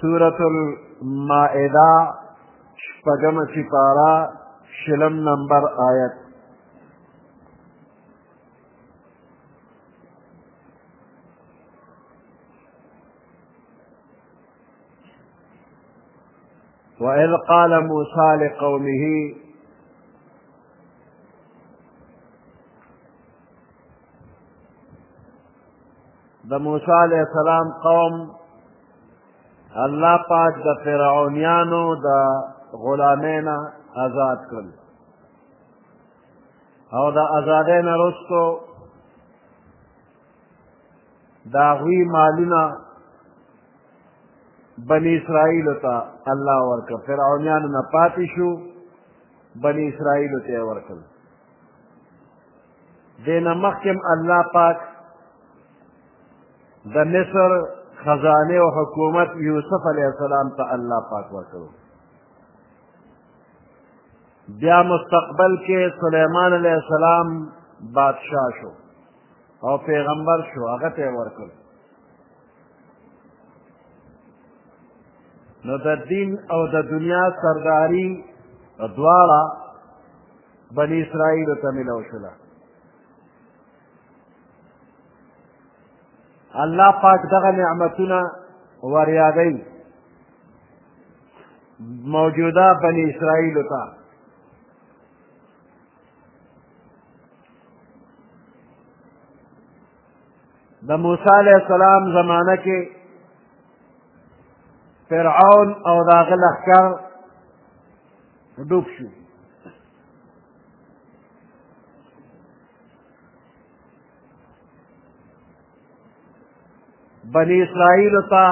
سورة المائدة شپگم سپارہ شلم نمبر آيات وإذ قال موسى لقومه د موسی علیه السلام قوم الله پاک د فرعونیانو د غلامینا آزاد کړل او د آزادۍ نه وروسته د هغوی مالونه بني اسرائیلو ته الله ورکړه فرعونیانو نه پاتې شو بني اسرائیلو ته یې ورکړل دینه مخکم الله پاک د مصر خزانه او حکومت یوسف علیه السلام ته الله پاک ورکړو بیا مستقبل کې سلیمان علیه السلام بادشاه شو او پیغمبر شو هغه ته ورکړ نو د دین او د دنیا سرداری دواړه بني اسرائیلو ته ملو شوله الله پاک دغه نعمتونه وریادوي موجوده بني اسرائیلو ته د موسی علیه السلام زمانه کې فرعون او د هغه لښکر ډوب شو بنی اسرائیل ته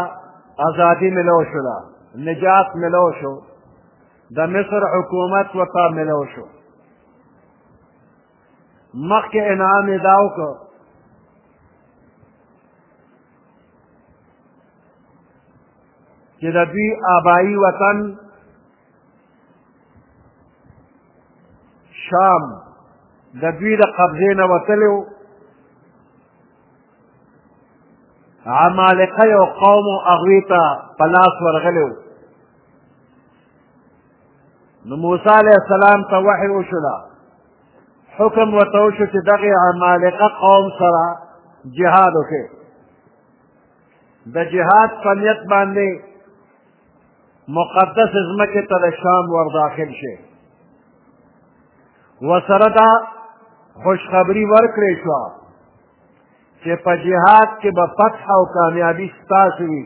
ازادي ملو شوله نجات ملو شو د مصر حکومت ورته ملو شو مخکې انعام یې دا وکړ چې د دوی آبایی وطن شام د دوی د قبضې نه وتلی و عمالقه یو قوم و هغوی ته په لاس ورغلی و نو موسی علیه السلام ته وحی وشوله حکم ورته وشو چې دغې عمالقه قوم سره جهاد وکړي د جهاد په نیت باندې مقدس ځمکې ته د شام ور داخل شي وسره دا خوشخبری ورکړې شوه چې په جهاد کې به فتح او کامیابی ستاسو وي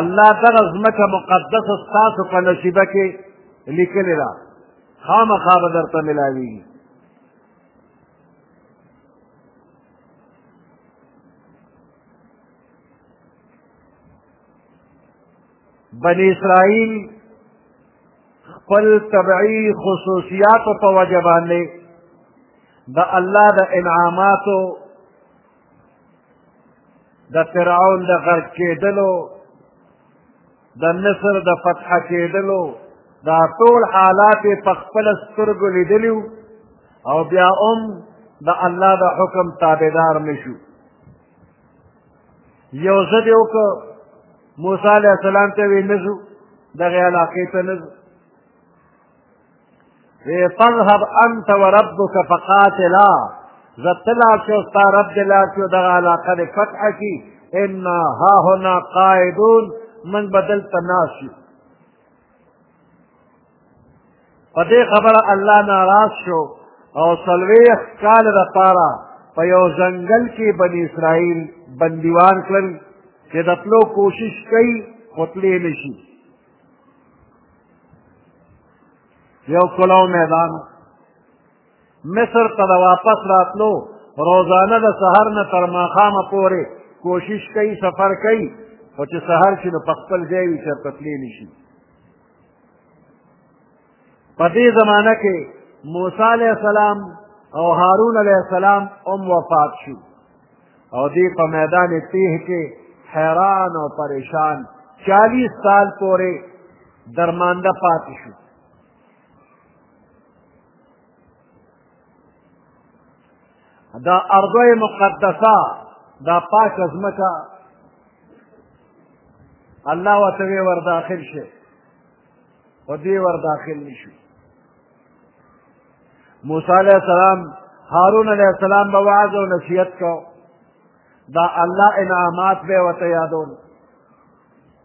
الله دغه ځمکه مقدسه ستاسو په نصیبه کې لیکلې ده خامخا به درته ملاویږي بنی اسرائیل خپل طبعی خصوصیات په وجه باندې د الله د انعاماتو د فرعون د غرق کېدلو د مصر د فتح کېدلو دا ټول حالات یې په خپل سترګو لیدلي او بیا هم د الله د حکم تابعدار نشو یو ځه دې وکړو موسی علیه السلام ته وی نزو دغه علاقې ته نزو وی فاذهب انت وربك فقاتلا زه ته لاړ شو ستا رب دې لاړ شو دغه علاقه دې فتح کړي انا هاهنا قاعدون من بدلته ناست یو په دې خبره الله ناراض شو او څلوېښت کاله لپاره په یو ځنګل کې بني اسرائیل بندیوان کړل چې د تلو کوشش کوي خو تللی نه شي یو کلو میدان مصر ته د واپس راتلو روزانه د سهار نه تر ماښامه پورې کوشش کوي سفر کوي خو چې سهار شي نو په خپل ځای وي چېرته تللی نه شي په دې زمانه کې موسی علیه السلام او هارون علیه السلام هم وفات شو او دې په میدان تیه کې حیران او پریشان چالیس سال پورې درمانده پاتې شو دا ارضه مقدسه دا پاک ځمکه الله ورته وی ور داخل شي او دی ور داخل نشو موسی علیه السلام هارون علیه السلام به وعظ او نصیحت کو دا الله انعامات به ورته یادول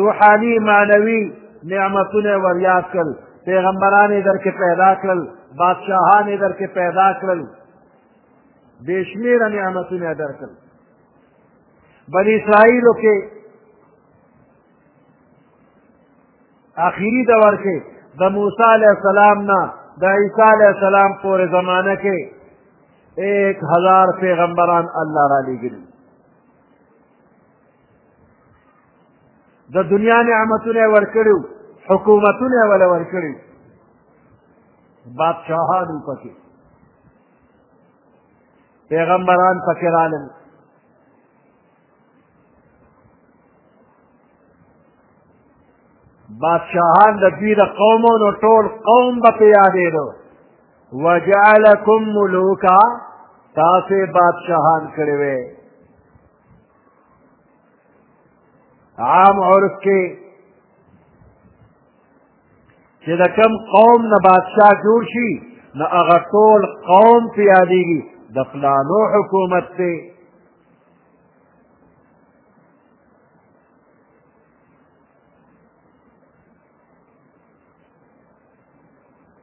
روحانی معنوي نعمتونه ور یاد کړل پیغمبران یې درکې پیدا کړل بادشاهان یې درکې پیدا کړل بې شمېره نعمتونه یې درکړل بني اسرائیلو کې آخري دور کې د موسی علیه السلام نه د عیسی علیه السلام پورې زمانه کې ایک هزار پیغمبران الله را لېږلي د دنیا نعمتونه یې ورکړي حکومتونه یې وله ورکړي بادشاهان وو پکې پیغمبران پکې رالل بادشاهان د دوی د قومونو ټول قوم به پې یادېدو وجعلکم ملوکا تاسې بادشاهان کړی وی عام عرف کې چې د کم قوم نه بادشاه جوړ شي نو هغه ټول قوم پې یادېږي د فلانو حکومت دی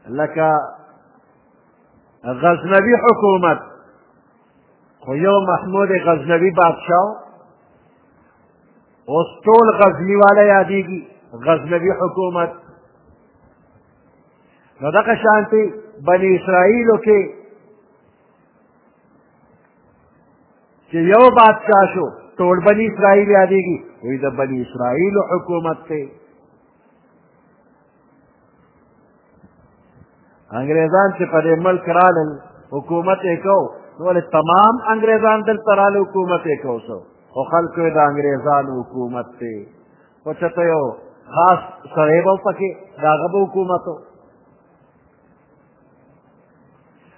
لکه غزنوي حکومت خو یو محمود غزنوي بادشاه اوس ټول غزني والا یادېږي غزنوي حکومت نو دغه شانتې بني اسرائیلو کې چې یو بادشاه شو ټول بني اسرائیل یادېږي وایي د بني اسرائیلو حکومت دی انګریزان چې په دې ملک رالل حکومت یې کو نو ولې تمام انګریزان دلته راله حکومت یې کو سو خو خلکو یې د انګریزانو حکومت دی خو چې ته یو خاص سړی به پکې د هغه به حکومت و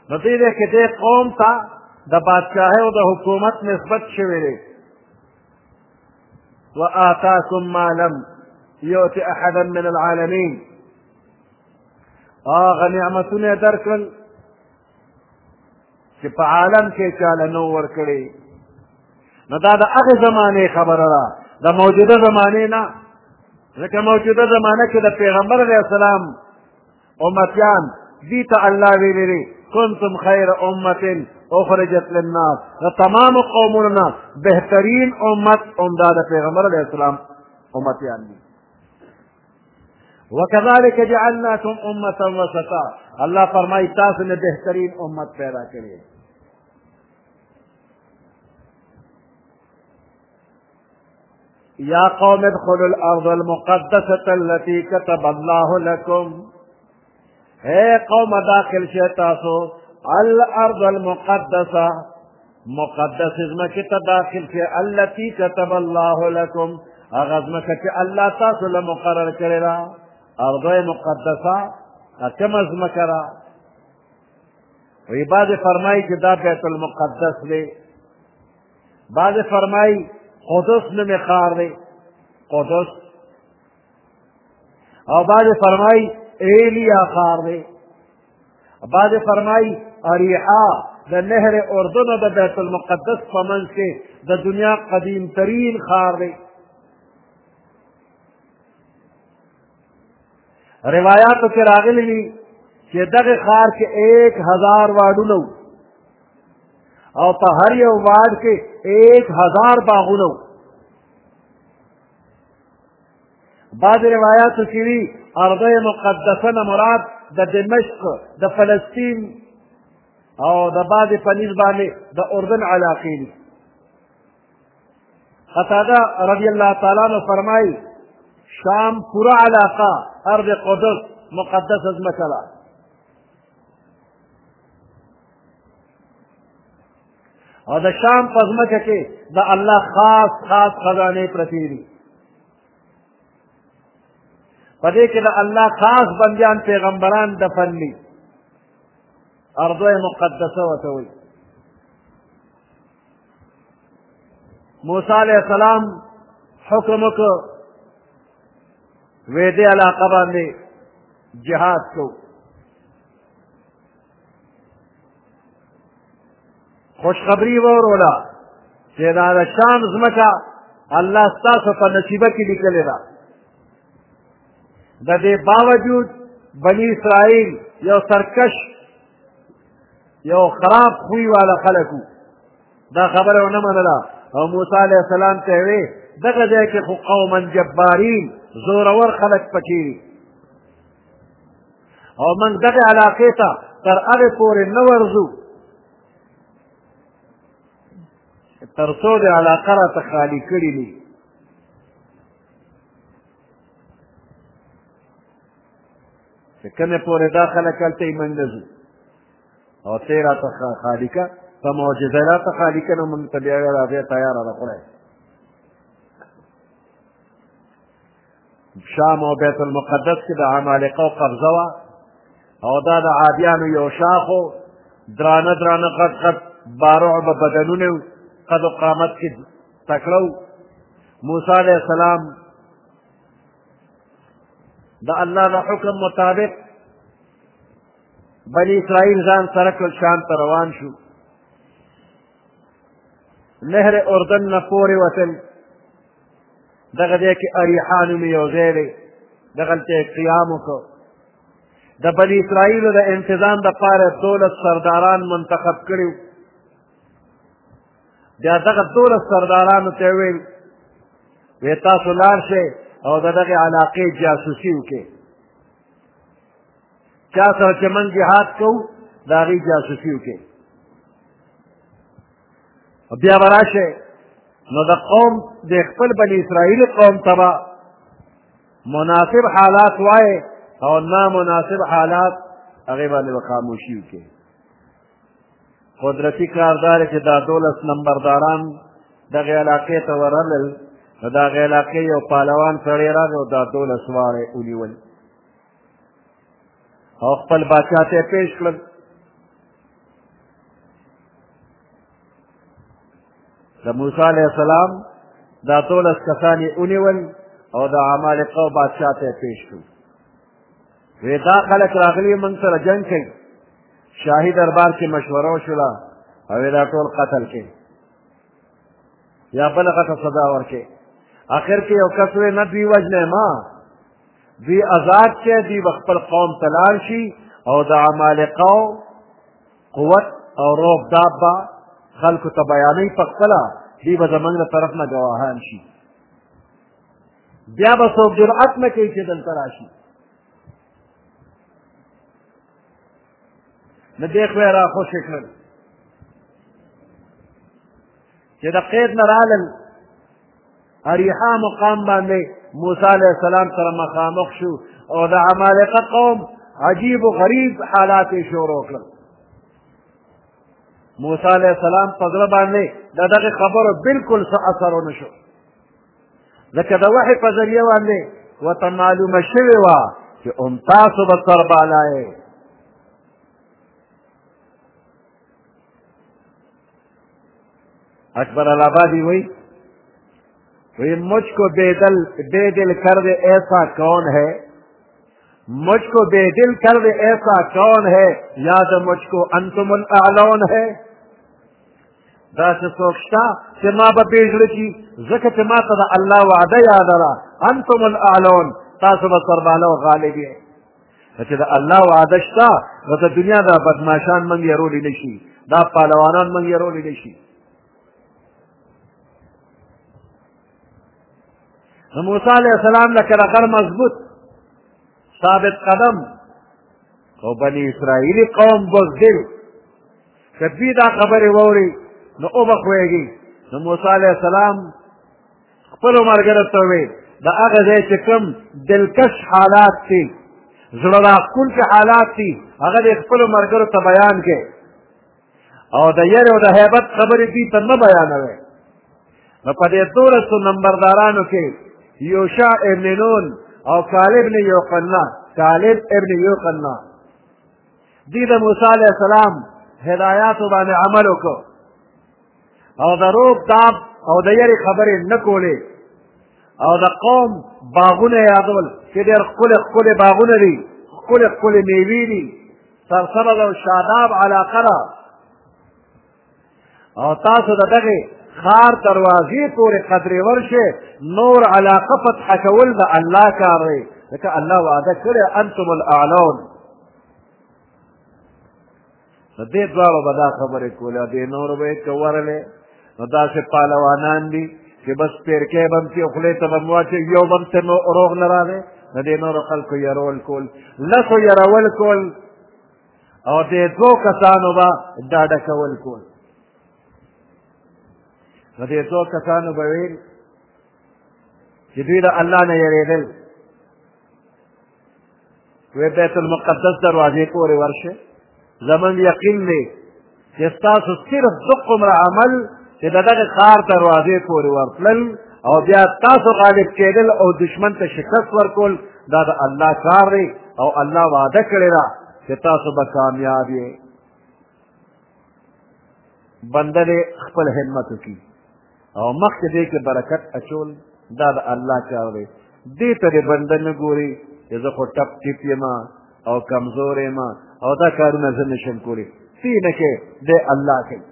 نو دې دې کې دې قوم ته د بادشاهۍ او د حکومت نسبت شوی دی وآتاكم ما لم يؤت أحدا من العالمين هغه نعمتونه یې درکړل چې په عالم کې چاله نو ورکړي نو دا د هغې زمانې خبره ده د موجوده زمانې نه ځکه موجوده زمانه کې د پیغمبر علیه السلام امتیان دی ته الله ویلی دی کنتم خیر امت اخرجت للناس د تمام قومونو نه بهترین امت همدا د پیغمبر علیه السلام امتیان دي وكذلك جعلناكم امه وسطا الله فرمای تاسو نه بهترین امت پیدا کړی یا قوم ادخلوا الارض المقدسه التي كتب الله لكم اے قوم داخل شئ تاسو الارض المقدسه مقدس ځمکې ته داخل شئ التي كتب الله لكم هغه ځمکه چې الله تاسو له مقرر کړې ده ارض مقدسه کومه ځمکه ده وی بعد فرمایي چې دا بیت المقدس دی بعضې فرمایي قدس نومې ښار دی قدس او بعضې فرمایي ایلیا ښار دی بعضې فرمایي اریحا د نهر اردن او د بیت المقدس په منځ کې د دنیا قدیم ترین ښار دی روایاتو کې راغلي دي چې دغه ښار کې ایک هزار واډونه وو او په هر یو واډ کې ایک هزار باغونه وو بعضې روایاتو کې وي ارضه مقدسه نه مراد د دمشق د فلسطین او د بعضې په نیز باندې د اردن علاقې دي قتاده رضی الله تعالی عنه فرمایي شام پوره علاقه ارض قدس مقدس ځمکه ده او د شام په ځمکه کې د الله خاص خاص خزانې پرتې دي په دې کې د الله خاص بندیان پیغمبران دفن دي ارض مقدسه ورته وایي موسی علیه السلام حکم وکړ وې دې علاقه باندې جهاد کو خوشخبری ورولا چې دا د شام ځمکه الله ستاسو په نصیبه کې لیکلې ده د دې باوجود بنی اسرائیل یو سرکش یو خراب خوی والا خلکو دا خبره ونه منله او موسی علیه السلام ته وی دغه ځای کې خو قوما جبارین زورور خلک پکې او من دغه علاقې ته تر هغه پورې نه ورځو تر څو د علاقه راته خالي کړي نه چې کومې پورې دا خلک هلته یې منډه ځو او ته یې راته خالي که ته معجزه یې راته خالي که نو مونږ ته بیا یې راځې تیاره ده خدای شام او بیت المقدس کې د عمالقه قبضه وه او دا د عادیانو یو شاخ و درانه درانه غټ غټ بارع به بدنونه و قد و قامت کې تکړه و موسی علیه السلام د الله د حکم مطابق بني اسرائیل ځان سره کړل شام ته روان شو نهر اردن نه پورې وتل دغه دی کې اریحا نومې یو ځای دی دغلته یې قیام وکړ د بني اسرائیلو د انتظام دپاره دولس سرداران منتخب کړي بیا دغه دولس سردارانو ته ویل وی تاسو لاړ شئ او د دغې علاقې جاسوسي وکړئ چا سره چې من جهاد کوو د هغې جاسوسي وکړئ بیا به راشئ نو د قوم د خپل بني اسرائیل قوم ته به مناسب حالات وایې او نامناسب حالات هغې باندې به خاموشي وکړي قدرتي کار دا دی چې دا دولس نمبرداران دغې علاقې ته ورغلل نو د هغې علاقې یو پهلوان سړی راغی او دا دولس واړه یې ونیول او خپل باچا ته یې پېښ کړل د موسی علیه السلام دا دولس کسان یې ونیول او د عمالقه بادشاه ته یې پېښ کړل وی دا خلک راغلي موږ سره جنګ کوي شاهي دربار کې مشوره وشوله او دا ټول قتل کې یا بل غټه صدا ورکې آخر کې یو کس وی نه دوی وژنه ما دوی آزاد کې دوی به خپل قوم ته لاړ شي او د عمالقو قوت او روب داب به خلکو ته بیانوي په خپله دوی به زموږ له طرف نه ګواهان شي بیا به څوک جرأت نه کوي چې دلته راشي نو دې خو یې راخوشې کړل چې د قید نه رالل اریحا مقام باندې موسی علیه السلام سره مخامخ شو او د عمالقه قوم عجیب و غریب حالات یې شروع کړل موسی علیه السلام په زړه باندې د دغې خبرو بلکل څه اثر ونه شو ځکه د وحي په ذریعه باندې ورته معلومه شوې وه چې هم تاسو به سربالا یې اکبر الابادی وی وی مجھ کو بے دل بے دل کر دے ایسا کون ہے مجھ کو بے دل کر دے ایسا کون ہے یاد مجھ کو انتم الاعلون ہے داسې څوک شته چې ما به پې زړه کړي ځکه چې ما ته د الله وعده یاده ده انتم الاعلون تاسو به سرباله او غالب یې چې د الله وعده شته نو د دنیا دا بدماشان موږ یرولی نه شي دا پهلوانان موږ یرولی نه شي د موسی علیه السلام لکه د غر مضبوط ثابت قدم او بني اسرائیلي قوم بزدل که دوی دا خبرې واوري نو وبخوېږي نو موسی علیه السلام خپلو ملګرو ته وویل د هغه ځای چې کوم دلکش حالات دي زړه راښکونکي حالات دي هغه د خپلو ملګرو ته بیان کړي او د یری او د هیبت خبرې دوی ته نه بیانوي نو په دې دولسو نمبردارانو کې یوشا ابن نون او کالب ابن یوقنا کالب ابن یوقنا دی د موسی علیه السلام هدایاتو باندې عمل وکړو او د روب تاب او د یری خبرې نه کولې او د قوم باغونه یادول چې ډېر ښکلې ښکلې باغونه دي ښکلې ښکلې میوې دي سرسره ده او شاداب علاقه ده او تاسو د دغې ښار دروازې پورې قدرې ورشئ نور علاقه فتح کول د الله کار دی ځکه الله وعده کړی انتم الاعلون د دې دواړو به دا خبرې کولې او دې نورو به یې کورلې نو داسې پهلوانان دي چې بس پیرکی به هم چې خولې ته به هم واچوي یو به هم ته روغ نه راغی د دې نورو خلکو یرول کول لسو یرول کول او دې دوو کسانو به ډاډه کول کول د دې دوو کسانو به ویل چې دوی د الله نه یریدل وی بیت المقدس دروازې پورې ورشه زمونږ یقین دی چې ستاسو صرف دقومره عمل چې د دغه ښار دروازې پورې ورتلل او بیا تاسو غالب کېدل او دشمن ته شکست ورکول دا د الله کار دی او الله وعده کړې ده چې تاسو به کامیاب یې بنده دې خپل همت وکړي او مخکې دې کې برکت اچول دا د الله کار دی دې ته دې بنده نه ګوري چې زه خو ټپ ټیپ یم او کمزور یم او دا کارونه زه نه شم کولی سی نه کې دی الله کوي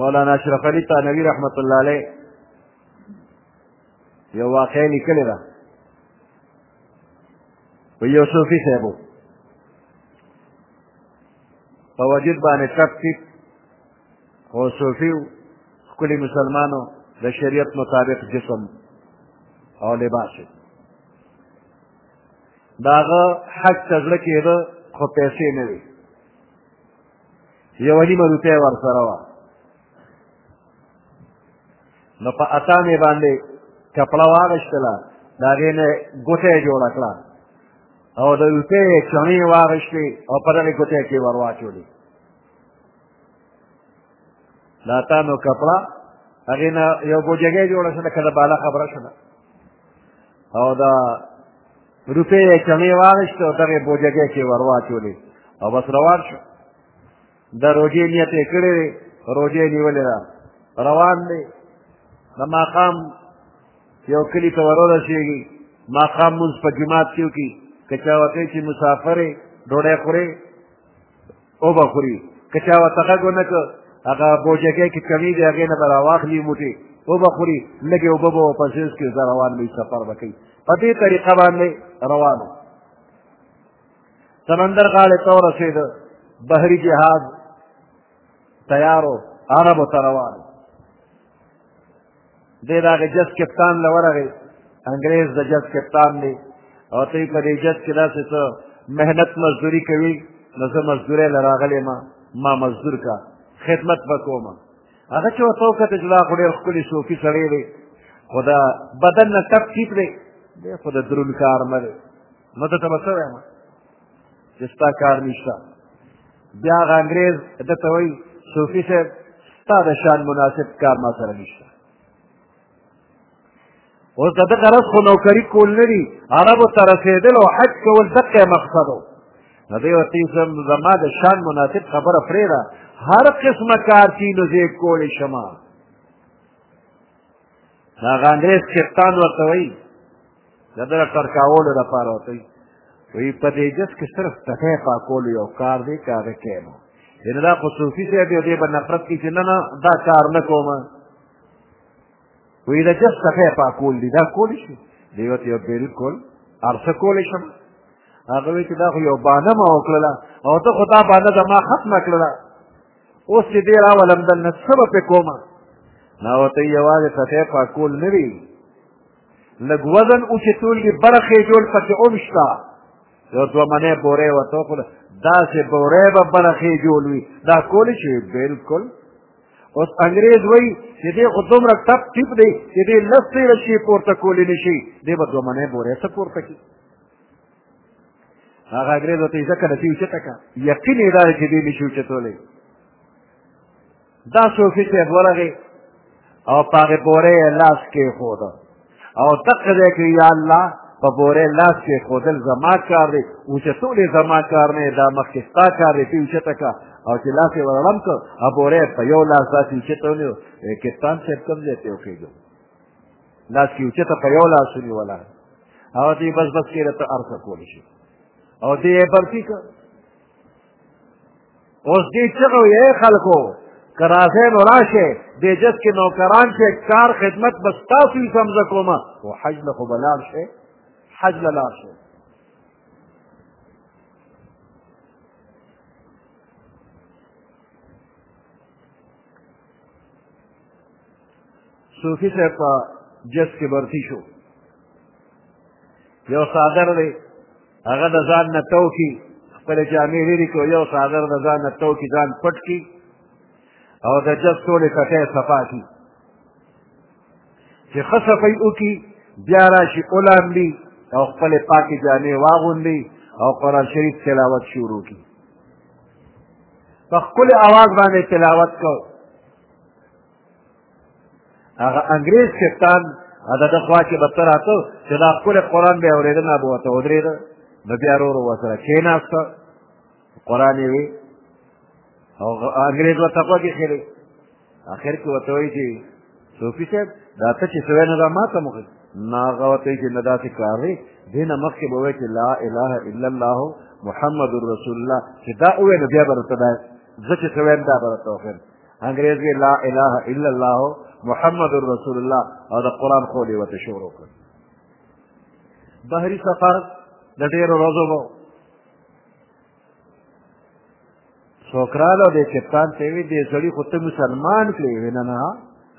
مولانا اشرف علي تانوي رحمت الله علیه یو واقعه لیکلې ده و یو صوفي صاحب و په وجود باندې ټپ ټیپ خو صوفي و ښکلي مسلمان و د شریعت مطابق جسم او لباس و د هغه حج ته زړه کېده خو پیسې نه وې یوه نیمه روپۍ ورسره وه نو په عطا مې باندې کپړه واغشتله د هغې نه ګوته یې جوړه کړه او د روپۍ یې چڼې یې واغشتې او په دغې ګوته کې ور واچولې د عطا نو کپړه هغې نه یو بوجګۍ جوړه شوه لکه د بالا خبره شوه او د روپۍ یې چڼې واغشتې او دغې بوجګۍ کې ور واچولې او بس روان شو د روژې نیت یې کړی دی روژه یې نیولې ده روان دی د ماښام یو کلي ته ورورسېږي ماښام مونځ په جماعت کې وکړي که چا ورته چې مسافر یې ډوډۍ خورې وبه خوري که چا ورته غږ ونه کړ هغه بوجګۍ کې کمی دی هغې نه به راواخلي موټې وبه خوري لږې اوبه به ورپسې څکي زه روان به سفر به کوي په دې طریقه باندې روان سمندر غاړې ته ورسېده بحري جهاز تیارو عربو ته روان دی د هغې جس کپتان له ورغی انګرېز د جس کپتان دی او ته په دې جس کې داسې څه محنت مزدوري کوي نو زه مزدورۍ له راغلی ما ما مزدور کا خدمت به کوم هغه چې ورته وکتل چې دا خو ډېر ښکلي صوفي سړی دی خو د بدن نه ټپ ټیپ دی دی خو د درون کار نه دی نو ده ته به څه وایم چې ستا کار نشته بیا هغه انګرېز ده ته وایي صوفي صاحب ستا د شان مناسب کار ما سره نشته اوس د ده غرض خو نوکري کول نه دي عربو ته رسېدل او حج کول دقه مقصد و نو دی ورته زما د شان مناسب خبره پرېږده هر قسمه کار چې نو زه کولی شم هغه انګرېز کپتان ورته وایي د ده د ټرکاولو لپاره ورته وي وایي په دې جس کې صرف ټکی پاکولو یو کار دی که هغه کوې نو یعنې دا خو صوفي صاحب یو دی به نفرت کړي چې نه نه دا کار نه کوم وایي د جس ټکی پاکول دي دا کولی شي دی ورته یو بلکل ارسه کولی شم هغه وایي چې دا خو یو بانه ما وکړله او ته خو دا بانه زما ختمه کړله اوس چې دی راولم دلنه څه به پې کوم نو ته یوازې ټکی پاکول نه وي لږ وزن اوچتولګي برخې جوړ پکې هم شته یو دوه منې بورې ورته وکړه داسې بورې به برخې جوړ وي دا کولی شي بلکل اوس انګرېز وایي چې دې خو دومره ټپ ټیپ دی چې دې لس تېره شي پورته کولی نه شي دې به دوه منې بورې څه پورته کړي هغه انګرېز ورته یې ځکه نسي اوچته کړه یقین یې دا دی چې دې نه شي اوچتولی دا صوفي صاحب ورغی او په هغې بورې یې لاس کېښود او دقه دی کې یا الله په بورې لاس کېښودل زما کار دی اوچتول یې زما کار نه دا مخکې ستا کار دی ته اوچته کړه او چې لاس یې ورړم کړ او بورې په یو لاس داسې اوچته ونیو کپتان صاحب کوم ځای ته وخېږو لاس کې اوچته په یو لاس ونیوله او دې بس بس کېره ته ارسه کولی شي او دې یې برکي کړ اوس دې چغه یې خلکو که راځئ نو راشئ دې جس کې نوکران چې کار خدمت به ستاسو یې سمزه کوم خو حج له خو به لاړ شئ حج له لاړ شئ صوفي صاحب په جس کې برتی شو یو څادر دی هغه د ځان نه تو کړي خپلې جامې لرې کړي یو څادر د ځان نه تو کړي ځان پټ کړي او د جس ټولې کټۍ صفا کړي چې ښه صفۍ وکړي بیا راشي ولامبي او خپلې پاکې جامې واغوندي او قرآن شریف تلاوت شروع کړي په ښکلې اواز باندې تلاوت کوو هغه انګریز شیطان هغه د خوا کې به ته راته چې دا ښکلی قرآن به یې اورېده نه به ورته ودرېده نو بیا ورو ورو ورسره کېناسته قرآن یې وی او انګریز ورته غوږ ایښی اخر کې ورته وایي چې صوفي صاحب دا ته چې سوی نه دا ما ته مخ نه هغه ورته وایي چې نه داسې کار دی دې نه مخکې به وایي چې لا اله الا الله محمد رسول الله چې دا ووایي نو بیا به ورته دا زه چې سوی یم دا به ورته وښیم انګريز کې لا اله الا الله محمد رسول الله او د قران خو دی وته شروع کړ بحری سفر د ډیرو ورځو وو سوکرالو د کپتان ته وی دې سړی خو ته مسلمان کړې وینه نه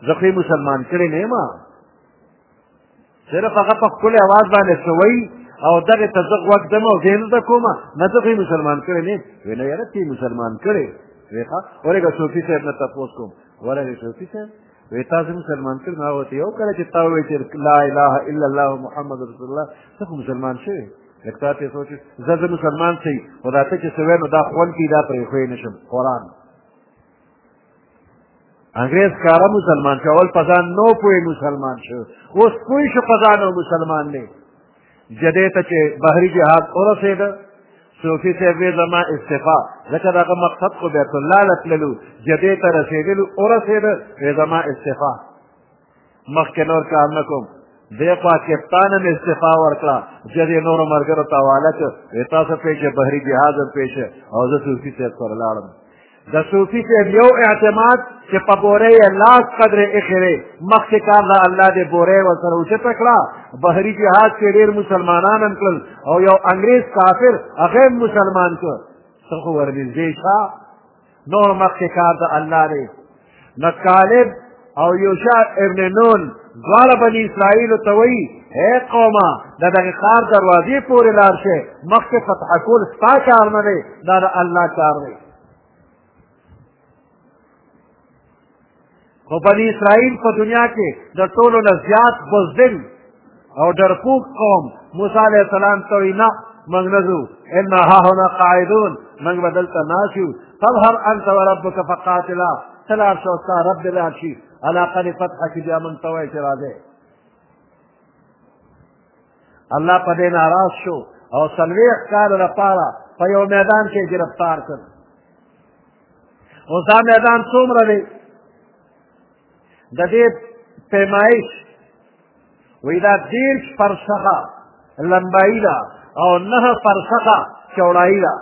زه خو مسلمان کړې نه ما صرف هغه په خپل اواز باندې سوي او دغه ته زه غوږ دم او زه نه کوم نه ته مسلمان کړی نه وی نه یاره تی مسلمان کړی وی ښه ورګه صوفي صاحب نه تاسو کوم ورګه صوفي صاحب وی تاسو مسلمان کړی نه وته یو کله چې تاسو وی چې لا اله الا الله محمد رسول الله ته مسلمان شوی لکه تاسو سوچ زه زه مسلمان شي خدا ته چې سوي نو دا خون کی دا پرې خو نه شم قران انګريز کاره مسلمان شو اول پزان نو پوي مسلمان شو اوس پوي شو پزان او مسلمان نه جدې ته چې بحري جهاد اورسېد صوفي صاحب زما استعفا ځکه دغه مقصد خو بیت الله لتللو جدې ته رسېدلو اورسېد زما استعفا مخکې نور کار نه کوم دې خوا کپتان هم استعفا ورکړه چې دې نورو ملګرو ته حواله کړ وې تاسو پېښې بحري جهاد هم پېښې او زه صوفي صاحب سره لاړم د صوفي صاحب یو اعتماد چې په بورې یې لاس قدرې ایښې وې مخکې کار د الله دې بورې ورسره اوچته کړه بحري جهاد کې ډېر مسلمانان هم کړل او یو انګریز کافر هغه هم مسلمان کړ ته خو ورنږدې شه نور مخکې کار د الله دی نو کالب او یوشع ابن نون دواړه بني اسرائیلو ته وایي ای قومه د دغه ښار دروازې پورې لاړ شئ مخکې فتح کول ستا کار نه دی دا د الله کار دی خو بني اسرائیل په دنیا کې د ټولو نه زیات بزدل او ډرپوک قوم موسی علیه السلام ته وایي نه موږ نه ځو انا هاهنا قاعدون موږ به دلته ناست یو فاظهر انت وربک فقاتلا ته لاړ شه ستا رب دې لاړ شي علاقه دې فتحه کړي بیا موږ ته وایي چې راځئ الله په دې ناراض شو او څلوېښت کاله لپاره په یو میدان کې ګرفتار کړ اوس دا میدان څومره دی د دې پیمایش وایي دا دېرش فرسخه لمبایي ده او نه فرسخه چوړایي ده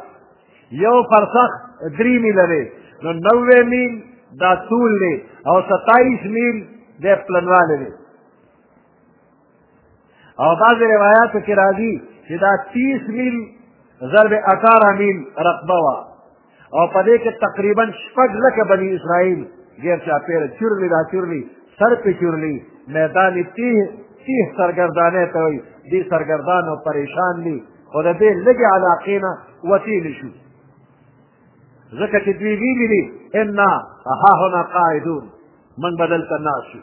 یو فرسخ درې میله دی نو نوې میل دا طول دی او ستایس میل د پلنواله دی او بعض روایاتو کې راځي چې دا تیس میل ضرب اټاره میل رقبه وه او په دې کې تقریبا شپږ لکه بني اسرائیل غیر چاپېره چورلي را چورلي سر پې چورلي میدان تیه تیه سرګردانۍ ته وایي دې سرګردان او پریشان دي خو د دې لږې علاقې نه وتیل شو ځکه چې دوی ویلي دي انا هاهنا قاعدون من بدلته ناست شو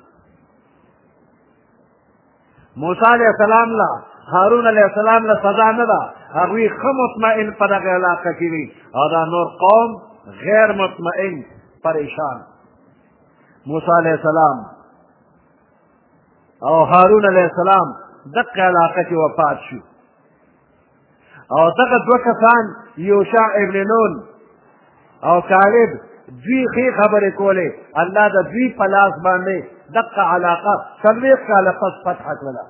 موسی علیه السلام لا هارون علیه السلام له سزا نه ده هغوی ښه مطمئن په دغه علاقه کې وي او دا نور قوم غیر مطمئن پریشان موسی علیه السلام او هارون علیه السلام دقه علاقه کې وفات شو او دغه دوه کسان یوشع ابن نون او کالب دوی ښې خبرې کولې الله د دوی په لاس باندې دقه علاقه څلوېښت کاله پس فتح کړله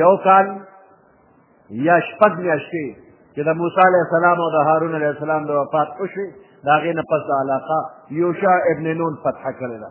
یو کال یا شپږ میاشتې چې د موسی علیه السلام او د هارون علیه السلام د وفات وشوې د هغې نه پس علاقه یوشا ابن نون فتحه کړې ده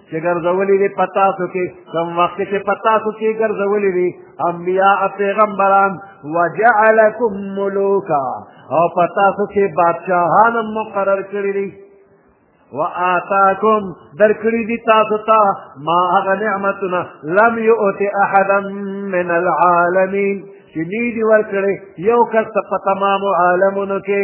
چې ګرځولي دي په تاسو کې کوم وخت کې په تاسو کې ګرځولي دي انبیاء پیغمبران وجعلکم ملوکا او په تاسو کې بادشاهان مقرر کړي دي وآتاکم درکړي دي تاسو ته ما هغه نعمتونه لم یؤت احدا من العالمین چې دې ورکړي یو کس په تمام عالمونو کې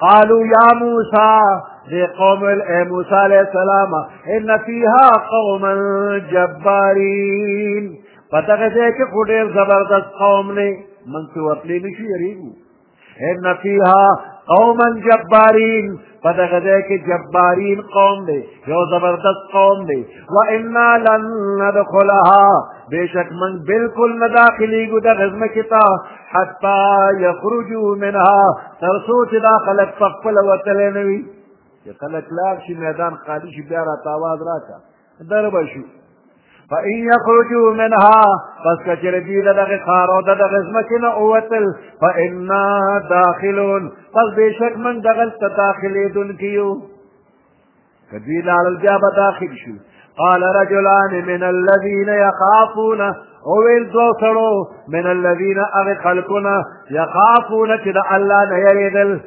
قالوا يا موسى دې قوم اے موسی علیہ السلام ان فيها قوما جبارين پتہ دې کې خډیر زبردست قوم نه من څه ورتلی نشي یریږي ان فيها قوما جبارين په دغه ځای کې جبارین قوم دی یو زبردست قوم دی و انا لن ندخلها بشک من بالکل نه داخلیږو د غزمکې ته حتی یخرجو منها تر څو چې دا خلک په خپله وتلی نه وي چې خلک لاړ شي میدان خالي شي بیا راته اواز راکړه در بشو فإن يخرجوا منها پس کچر دی دغه خار او دغه ځمکې نه اوتل فإنا داخلون پس بشک من دغل ته داخلي دن کیو کدی لال بیا به داخل شو قال رجلان من الذين يخافون اویل دو سړو من الذين اغه خلقنا يخافون چې د الله نه یریدل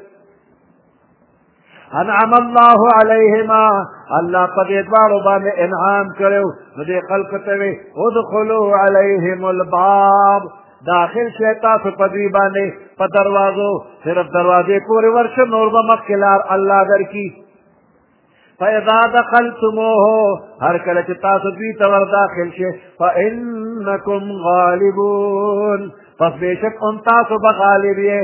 انعم الله علیهما الله په دې دواړو باندې انعام کړو نو دې خلق ته وي ادخلوا علیهم الباب داخل شي تاسو په دې باندې په دروازو صرف دروازې پورې ورشه نور به مخکې لار الله درکي فإذا دخلتموه هر کله چې تاسو دوی ته ور داخل شئ فإنکم غالبون پس بېشک هم تاسو به غالب یې